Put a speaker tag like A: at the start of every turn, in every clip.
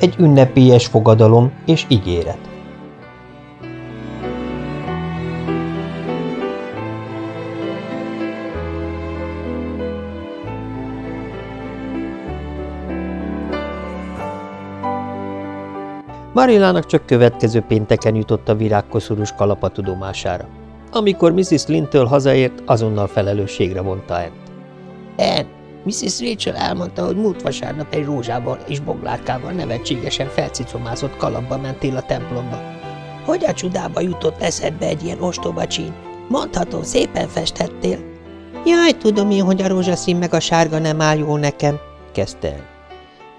A: egy ünnepélyes fogadalom és ígéret. Marilának csak következő pénteken jutott a virágkoszorús kalapa tudomására. Amikor Mrs. Lintől hazaért, azonnal felelősségre vonta Ent.
B: En, Mrs. Rachel elmondta, hogy múlt vasárnap egy rózsával és boglárkával nevetségesen felcicomázott kalapba mentél a templomba. Hogy a csudába jutott eszedbe egy ilyen ostoba csín? Mondhatom, szépen festhettél.
C: Jaj, tudom én, hogy a rózsaszín meg a sárga nem áll jól nekem, kezdte el.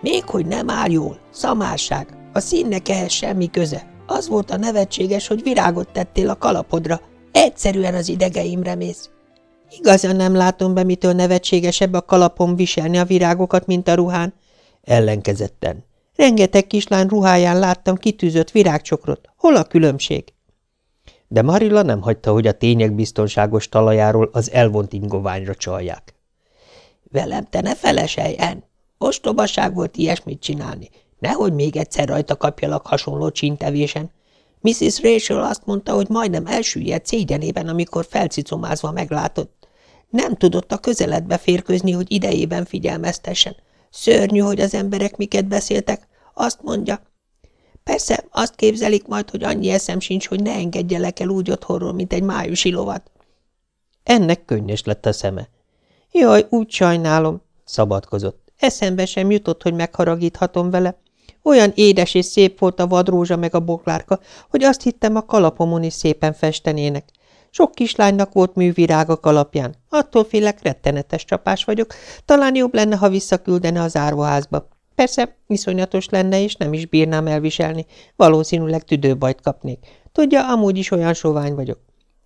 B: Még hogy nem áll jól, szamárság, a színnek ehhez semmi köze. Az volt a nevetséges, hogy virágot tettél a kalapodra. Egyszerűen az idegeimre mész.
C: Igazán nem látom be, mitől nevetségesebb a kalapom viselni a virágokat, mint a ruhán. Ellenkezetten. Rengeteg kislány ruháján láttam kitűzött virágcsokrot. Hol a különbség?
A: De Marilla nem hagyta, hogy a tények biztonságos talajáról az elvont ingoványra csalják.
B: Velem te ne feleselj, En! Ostobaság volt ilyesmit csinálni. Nehogy még egyszer rajta kapjalak hasonló csintevésen. Mrs. Rachel azt mondta, hogy majdnem elsüllyedt szégyenében, amikor felcicomázva meglátott. Nem tudott a közeledbe férkőzni, hogy idejében figyelmeztessen. Szörnyű, hogy az emberek miket beszéltek. Azt mondja. Persze, azt képzelik majd, hogy annyi eszem sincs, hogy ne engedjelek el úgy otthonról, mint egy májusi lovat.
A: Ennek könnyes lett a szeme.
C: Jaj, úgy sajnálom, szabadkozott. Eszembe sem jutott, hogy megharagíthatom vele. Olyan édes és szép volt a vadrózsa meg a boklárka, hogy azt hittem a kalapomon is szépen festenének. Sok kislánynak volt művirág a kalapján. Attól félek, rettenetes csapás vagyok. Talán jobb lenne, ha visszaküldene az árvaházba. Persze, iszonyatos lenne, és nem is bírnám elviselni. Valószínűleg tüdőbajt kapnék. Tudja, amúgy is olyan sovány vagyok.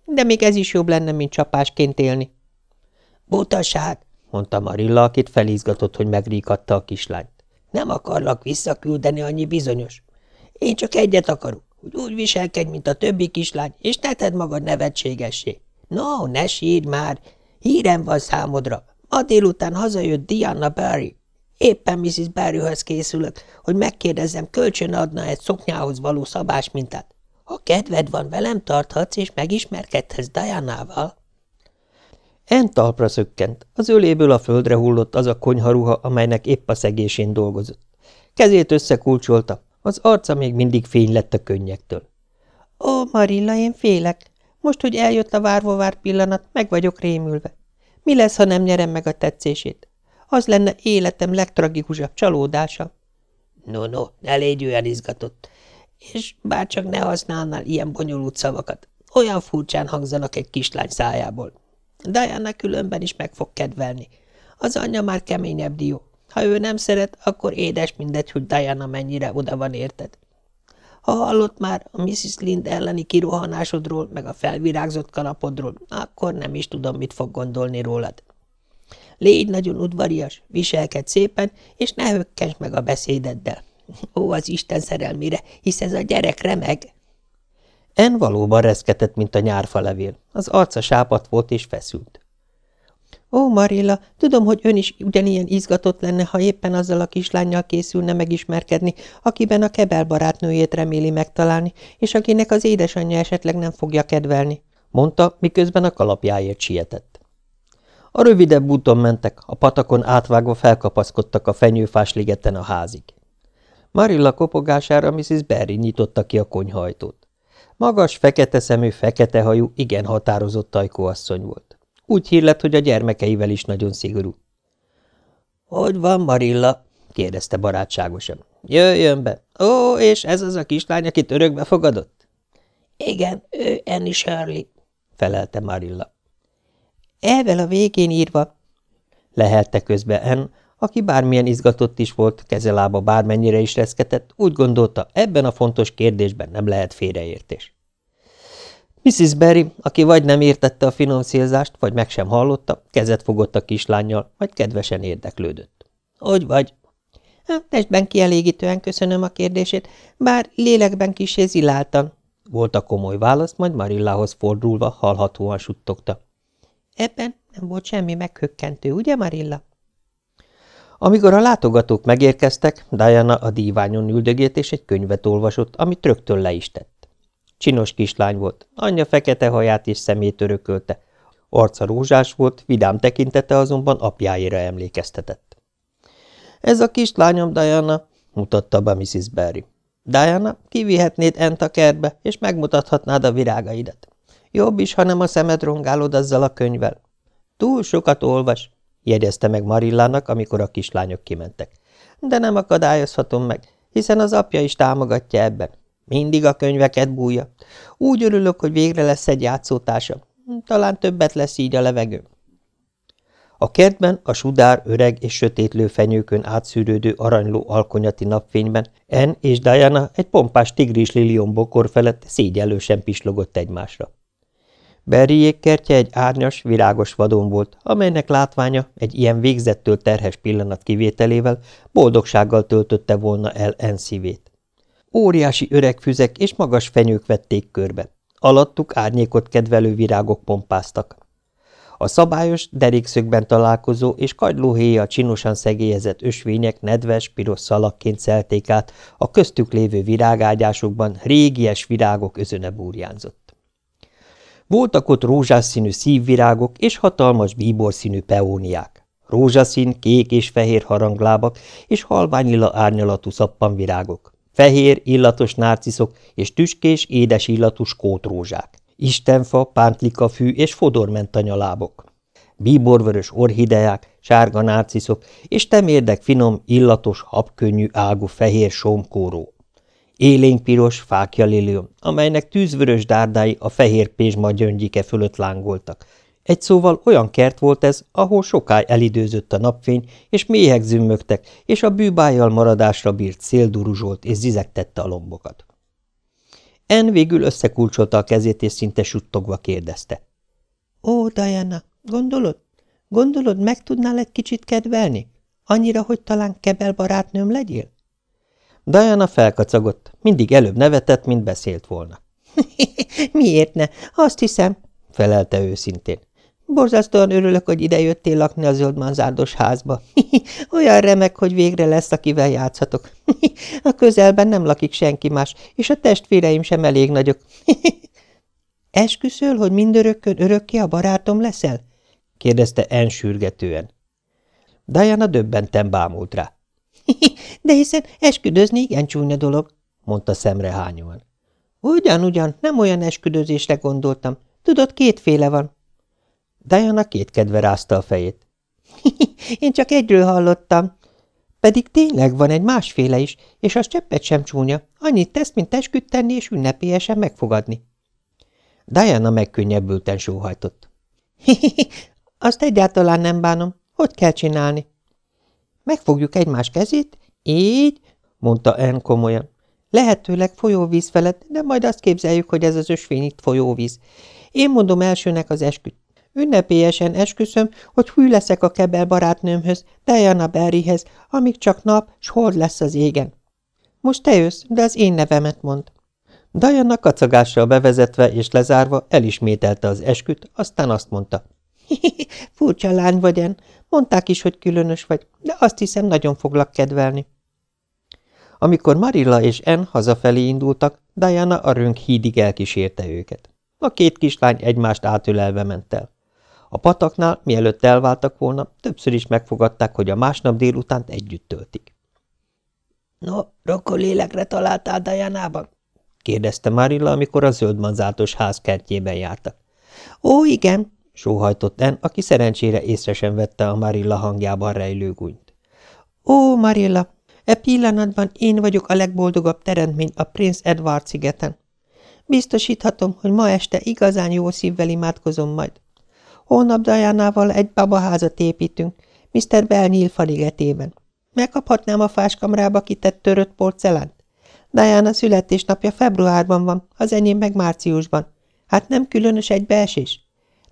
C: De még ez is jobb lenne, mint csapásként élni.
B: Butaság, mondta Marilla, akit felizgatott, hogy megríkatta a kislányt. Nem akarlak visszaküldeni, annyi bizonyos. Én csak egyet akarok, hogy úgy viselkedj, mint a többi kislány, és ne tedd magad nevetségessé. No, ne sírj már! Hírem van számodra. Ma délután hazajött Diana Barry. Éppen Mrs. Barryhöz készülök, hogy megkérdezzem, kölcsön adna egy szoknyához való szabás mintát. Ha kedved van, velem tarthatsz, és megismerkedhetsz Dianával.
A: En talpra szökkent, az öléből a földre hullott az a konyharuha, amelynek épp a szegésén dolgozott. Kezét összekulcsolta, az arca még mindig fény lett a könnyektől.
C: – Ó, Marilla, én félek. Most, hogy eljött a várva vár pillanat, meg vagyok rémülve. Mi lesz, ha nem nyerem meg a tetszését? Az lenne életem legtragikusabb csalódása.
B: No, no, ne légy olyan izgatott. És bárcsak ne használnál ilyen bonyolult szavakat. Olyan furcsán hangzanak egy kislány szájából. Diana különben is meg fog kedvelni. Az anyja már keményebb dió. Ha ő nem szeret, akkor édes mindegy, hogy Diana mennyire oda van érted. Ha hallott már a Mrs. Lind elleni kirohanásodról, meg a felvirágzott kalapodról, akkor nem is tudom, mit fog gondolni rólad. Légy nagyon udvarias, viselkedj szépen, és ne hökkens meg a beszédeddel. Ó, az Isten szerelmére, hisz ez a gyerek remeg.
A: En valóban reszketett, mint a nyárfalevél. Az arca sápat volt és feszült.
C: Ó, Marilla, tudom, hogy ön is ugyanilyen izgatott lenne, ha éppen azzal a kislányjal készülne megismerkedni, akiben a kebel barátnőjét reméli megtalálni, és akinek az édesanyja esetleg nem fogja kedvelni, mondta, miközben a kalapjáért sietett. A rövidebb úton mentek, a patakon átvágva felkapaszkodtak a fenyőfás ligeten a házig. Marilla kopogására Mrs. Berry nyitotta ki a konyhajtót. Magas, fekete szemű, fekete hajú, igen határozott tajkóasszony volt. Úgy hírlett, hogy a gyermekeivel is nagyon szigorú.
B: – Hogy van, Marilla? – kérdezte barátságosan.
A: – Jöjjön be. Ó, és ez az a kislány, akit örökbe fogadott?
B: – Igen, ő Annie Shirley –
A: felelte Marilla.
C: – Elvel a végén írva – lehelte közbe En, aki bármilyen izgatott is volt, kezelába bármennyire is reszketett, úgy gondolta, ebben a fontos kérdésben nem lehet félreértés. Mrs. Berry, aki vagy nem értette a finom szélzást, vagy meg sem hallotta, kezet fogott a kislányjal, majd kedvesen érdeklődött. – Hogy vagy? Testben kielégítően köszönöm a kérdését, bár lélekben kisé ziláltan – volt a komoly válasz, majd Marillához fordulva hallhatóan suttogta. – Ebben nem volt semmi meghökkentő, ugye, Marilla?
A: Amikor a látogatók megérkeztek, Diana a díványon üldögélt és egy könyvet olvasott, amit rögtön le is tett. Csinos kislány volt, anyja fekete haját és szemét örökölte. Arca rózsás volt, vidám tekintete azonban apjáira emlékeztetett. Ez a kislányom, Diana, mutatta be Mrs. Barry. Diana, kivihetnéd Ent a kertbe, és megmutathatnád a virágaidat. Jobb is, ha nem a szemed rongálod azzal a könyvvel. Túl sokat olvas, jegyezte meg Marillának, amikor a kislányok kimentek. De nem akadályozhatom meg, hiszen az apja is támogatja ebben. Mindig a könyveket bújja. Úgy örülök, hogy végre lesz egy játszótársa. Talán többet lesz így a levegő. A kertben a sudár, öreg és sötétlő fenyőkön átszűrődő aranyló alkonyati napfényben En és Diana egy pompás tigris lilion bokor felett szégyellősen pislogott egymásra. Berriék kertje egy árnyas, virágos vadon volt, amelynek látványa egy ilyen végzettől terhes pillanat kivételével boldogsággal töltötte volna el En szívét. Óriási öreg füzek és magas fenyők vették körbe. Alattuk árnyékot kedvelő virágok pompáztak. A szabályos, derékszögben találkozó és kagylóhéja csinosan szegélyezett ösvények nedves, piros szalakként szelték át, a köztük lévő virágágyásokban régies virágok özöne burjánzott. Voltak ott rózsászínű szívvirágok és hatalmas bíborszínű peóniák, rózsaszín, kék és fehér haranglábak és halványilla árnyalatú szappanvirágok, fehér, illatos nárciszok és tüskés, édes illatú skótrózsák istenfa, pántlika-fű és fodormentanyalábok, bíborvörös orhideák, sárga nárciszok és temérdek finom, illatos, habkönnyű ágú fehér somkóró. Élénkpiros fákja amelynek tűzvörös dárdái a fehér pézsma gyöngyike fölött lángoltak. Egy szóval olyan kert volt ez, ahol sokáig elidőzött a napfény, és méhek zümmögtek, és a bűbájjal maradásra bírt szél duruzsolt és zizegtette a lombokat. En végül összekulcsolta a kezét, és szinte suttogva kérdezte. – Ó, Diana, gondolod? Gondolod, meg tudnál egy kicsit kedvelni? Annyira, hogy talán Kebel barátnőm legyél? Diana felkacagott, mindig előbb nevetett, mint beszélt volna. – Miért ne? Azt hiszem, felelte őszintén. Borzasztóan örülök, hogy idejöttél lakni a zöldmanzárdos házba. Olyan remek, hogy végre lesz, akivel játszhatok. a közelben nem lakik senki más, és a testvéreim sem elég nagyok. Esküszöl, hogy mindörökkön örökké a barátom leszel? kérdezte En sürgetően. Diana döbbenten bámult rá. De hiszen esküdözni igen csúnya dolog, mondta szemrehányóan. Ugyan, ugyan, nem olyan esküdözésre gondoltam. Tudod, kétféle van. Diana kétkedve rázta a fejét. Én csak egyről hallottam. Pedig tényleg van egy másféle is, és az cseppet sem csúnya. Annyit tesz, mint esküdt tenni, és ünnepélyesen megfogadni. Diana megkönnyebbülten sóhajtott. Azt egyáltalán nem bánom. Hogy kell csinálni? Megfogjuk egymás kezét? Így? mondta Anne komolyan. Lehetőleg folyóvíz felett, de majd azt képzeljük, hogy ez az ösvény itt folyóvíz. Én mondom elsőnek az esküt. Ünnepélyesen esküszöm, hogy hű leszek a kebel barátnőmhöz, Diana Berryhez, amíg csak nap, s hold lesz az égen. Most te jössz, de az én nevemet mond. Diana kacagással bevezetve és lezárva elismételte az esküt, aztán azt mondta. Furcsa lány vagy, en. Mondták is, hogy különös vagy, de azt hiszem, nagyon foglak kedvelni. Amikor Marilla és En hazafelé indultak, Diana a rönk hídig elkísérte őket. A két kislány egymást átölelve ment el. A pataknál, mielőtt elváltak volna, többször is megfogadták, hogy a másnap délutánt együtt töltik. – No, rokkol lélekre találtál Dajanában? – kérdezte Marilla, amikor a zöldmanzátos ház kertjében jártak. – Ó, igen – sóhajtott En, aki szerencsére észre sem vette a Marilla hangjában rejlő gúnyt. – Ó, Marilla, e pillanatban én vagyok a legboldogabb teremtmény a Prince Edward szigeten. Biztosíthatom, hogy ma este igazán jó szívvel imádkozom majd. Holnap Dajánával egy babaházat építünk, Mr. Bell nyílfaligetében. Megkaphatnám a fáskamrába kitett törött porcelánt? Diana születésnapja februárban van, az enyém meg márciusban. Hát nem különös egy beesés?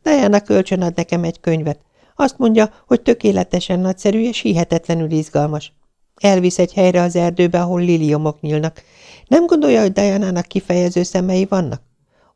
A: Diana kölcsön ad nekem egy könyvet. Azt mondja, hogy tökéletesen nagyszerű és hihetetlenül izgalmas. Elvisz egy helyre az erdőbe, ahol liliomok nyílnak. Nem gondolja, hogy Diana-nak kifejező szemei vannak?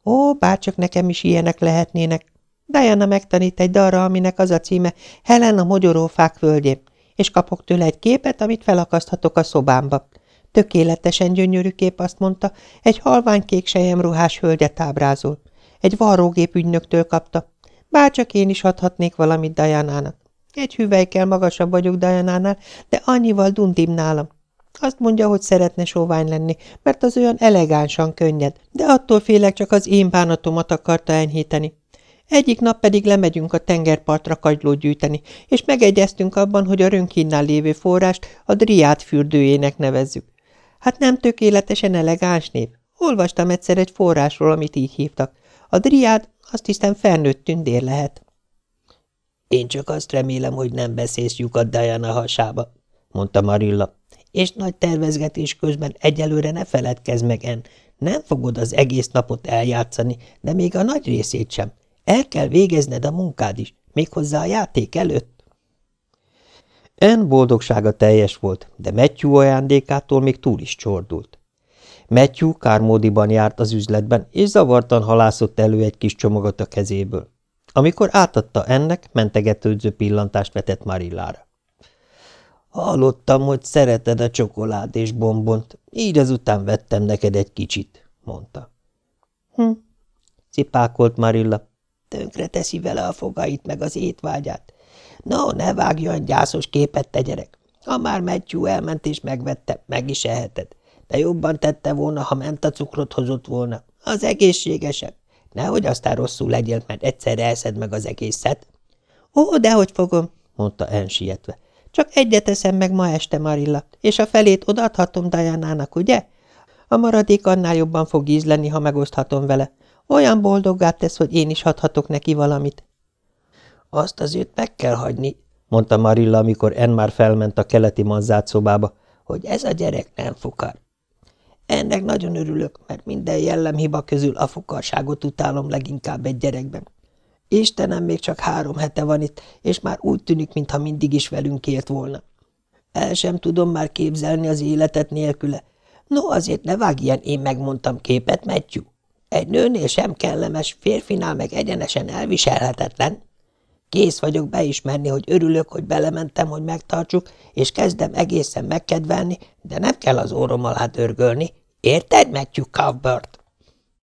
A: Ó, bárcsak nekem is ilyenek lehetnének. Diana megtanít egy dalra, aminek az a címe Helen a mogyorófák völgyén,
C: és kapok tőle egy képet, amit felakaszthatok a szobámba. Tökéletesen gyönyörű kép, azt mondta, egy halványkék ruhás hölgyet ábrázol. Egy varrógép ügynöktől kapta. Bárcsak én is adhatnék valamit Dajánának. Egy hüvelykkel magasabb vagyok Dajanánál, de annyival dundim nálam. Azt mondja, hogy szeretne sóvány lenni, mert az olyan elegánsan könnyed, de attól félek csak az én bánatomat akarta enyhíteni. Egyik nap pedig lemegyünk a tengerpartra kagylót gyűjteni, és megegyeztünk abban, hogy a rönkinnál lévő forrást a driát fürdőjének nevezzük. Hát nem tökéletesen elegáns név. Olvastam egyszer egy forrásról, amit így hívtak. A driád azt hiszem felnőtt tündér lehet.
B: Én csak azt remélem, hogy nem beszélsz lyukat Diana hasába, mondta Marilla. És nagy tervezgetés közben egyelőre ne feledkezz meg, En. Nem fogod az egész napot eljátszani, de még a nagy részét sem. El kell végezned a munkád is, méghozzá a játék előtt.
A: En boldogsága teljes volt, de Matthew ajándékától még túl is csordult. Matthew kármódiban járt az üzletben, és zavartan halászott elő egy kis csomagot a kezéből. Amikor átadta ennek, mentegetődző pillantást vetett Marillára.
B: Hallottam, hogy szereted a csokolád és bombont, így azután vettem neked egy kicsit, mondta.
C: Hm,
B: cipákolt Marilla. Tönkre teszi vele a fogait meg az étvágyát. No, ne vágjon gyászos képet, te gyerek. Ha már Matthew elment és megvette, meg is eheted. De jobban tette volna, ha ment a cukrot hozott volna. Az egészségesebb. Nehogy aztán rosszul legyél, mert egyszerre elszed meg az egészet.
C: Ó, dehogy fogom, mondta ensietve. Csak egyet eszem meg ma este, Marilla, és a felét odaadhatom Dajánának, ugye? A maradék annál jobban fog ízleni, ha megoszthatom vele. Olyan boldoggá tesz, hogy én is adhatok neki valamit.
B: Azt azért meg kell hagyni,
A: mondta Marilla, amikor En már felment a keleti manzát szobába,
B: hogy ez a gyerek nem fukar. Ennek nagyon örülök, mert minden jellemhiba közül a fukarságot utálom leginkább egy gyerekben. Istenem, még csak három hete van itt, és már úgy tűnik, mintha mindig is velünk ért volna. El sem tudom már képzelni az életet nélküle. No, azért ne vágj ilyen én megmondtam képet, Matthew. Egy nőnél sem kellemes, férfinál meg egyenesen elviselhetetlen. Kész vagyok beismerni, hogy örülök, hogy belementem, hogy megtartsuk, és kezdem egészen megkedvelni, de nem kell az órom alá dörgölni. Érted, Matthew Cuthbert?